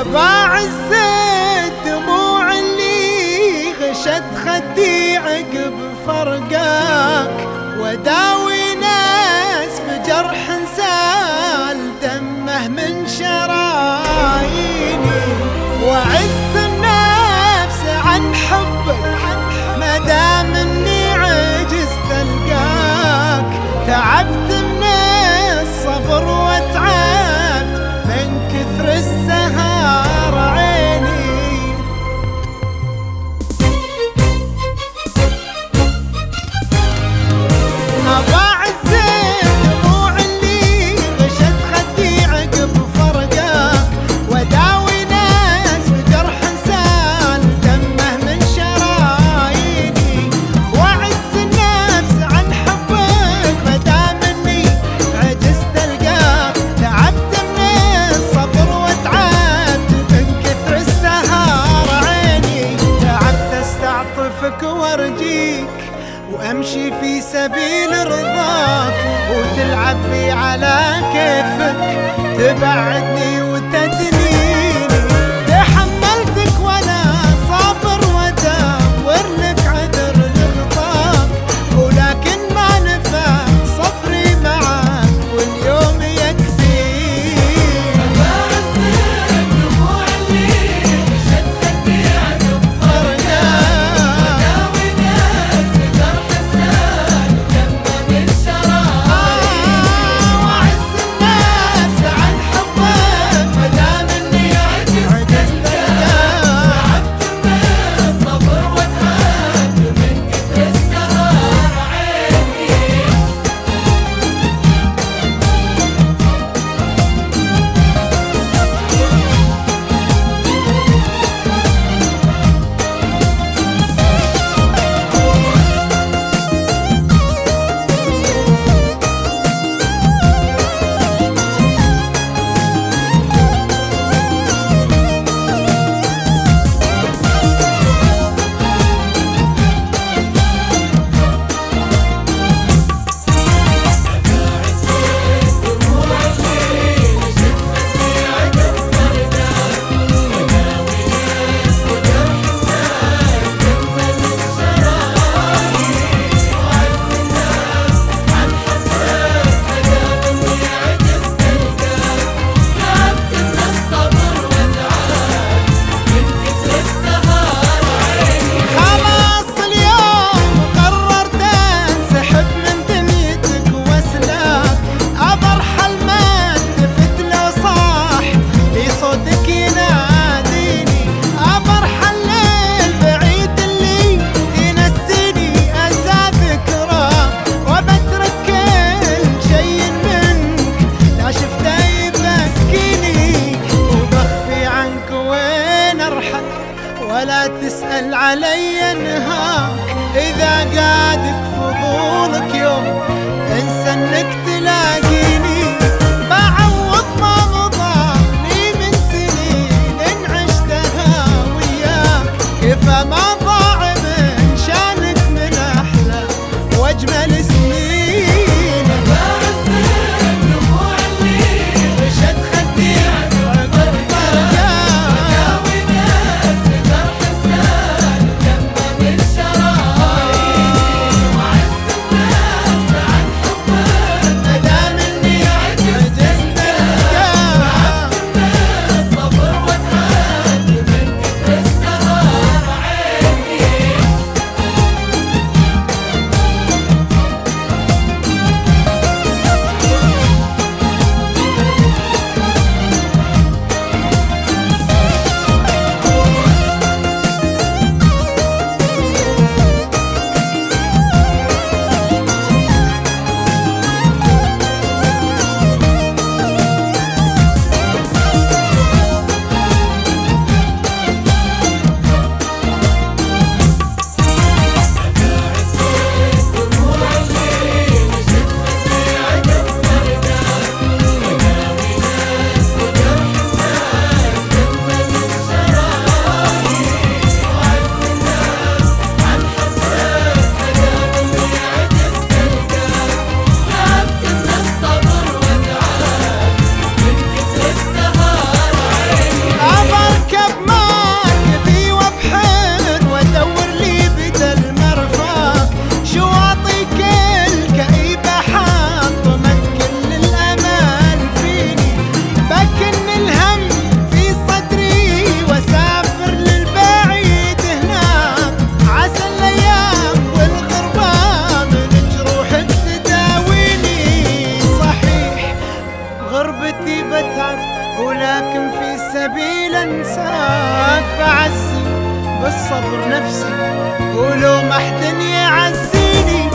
أبا عز الدموع اللي غشت خدي عقب فرقك وداوي اشوفك وارجيك وأمشي في سبيل رضاك وتلعب بي على كيفك تبعدني وت الحق ولا تسأل علي انهاك. إذا قادك فضولك يوم انسى إنك تلاقي لكن في سبيل انساك بعزي بالصبر نفسي ولو ما حد يعزيني.